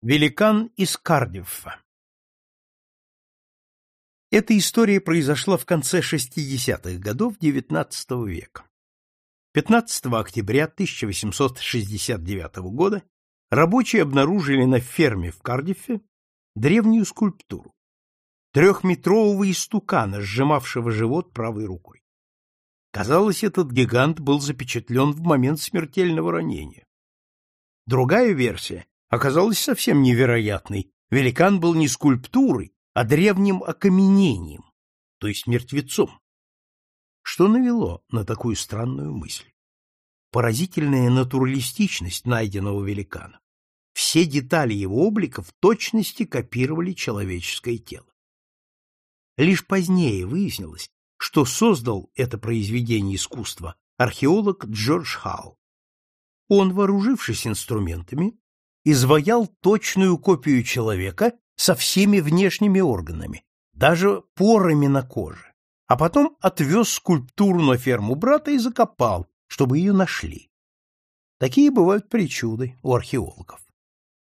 Великан из Кардиффа Эта история произошла в конце 60-х годов XIX века. 15 октября 1869 года рабочие обнаружили на ферме в Кардиффе древнюю скульптуру трехметрового истукана, сжимавшего живот правой рукой. Казалось, этот гигант был запечатлен в момент смертельного ранения. Другая версия оказалась совсем невероятной. Великан был не скульптурой, а древним окаменением, то есть мертвецом. Что навело на такую странную мысль? Поразительная натуралистичность найденного великана. Все детали его облика в точности копировали человеческое тело. Лишь позднее выяснилось, что создал это произведение искусства археолог Джордж Халл. Он, вооружившись инструментами, изваял точную копию человека со всеми внешними органами, даже порами на коже, а потом отвез скульптуру на ферму брата и закопал, чтобы ее нашли. Такие бывают причуды у археологов.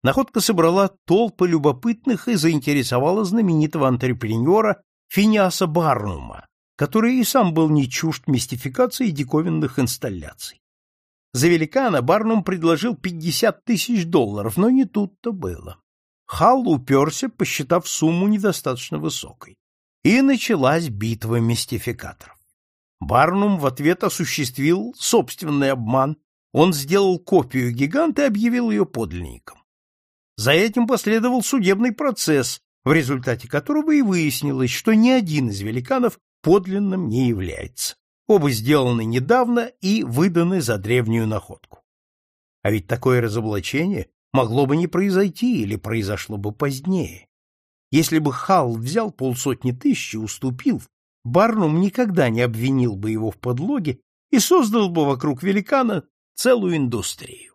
Находка собрала толпы любопытных и заинтересовала знаменитого антрепренера Финиаса Барнума, который и сам был не чужд мистификации диковинных инсталляций. За великана Барнум предложил 50 тысяч долларов, но не тут-то было. Халл уперся, посчитав сумму недостаточно высокой. И началась битва мистификаторов. Барнум в ответ осуществил собственный обман. Он сделал копию гиганта и объявил ее подлинником. За этим последовал судебный процесс, в результате которого и выяснилось, что ни один из великанов подлинным не является. Оба сделаны недавно и выданы за древнюю находку. А ведь такое разоблачение могло бы не произойти или произошло бы позднее. Если бы Халл взял полсотни тысяч и уступил, Барнум никогда не обвинил бы его в подлоге и создал бы вокруг великана целую индустрию.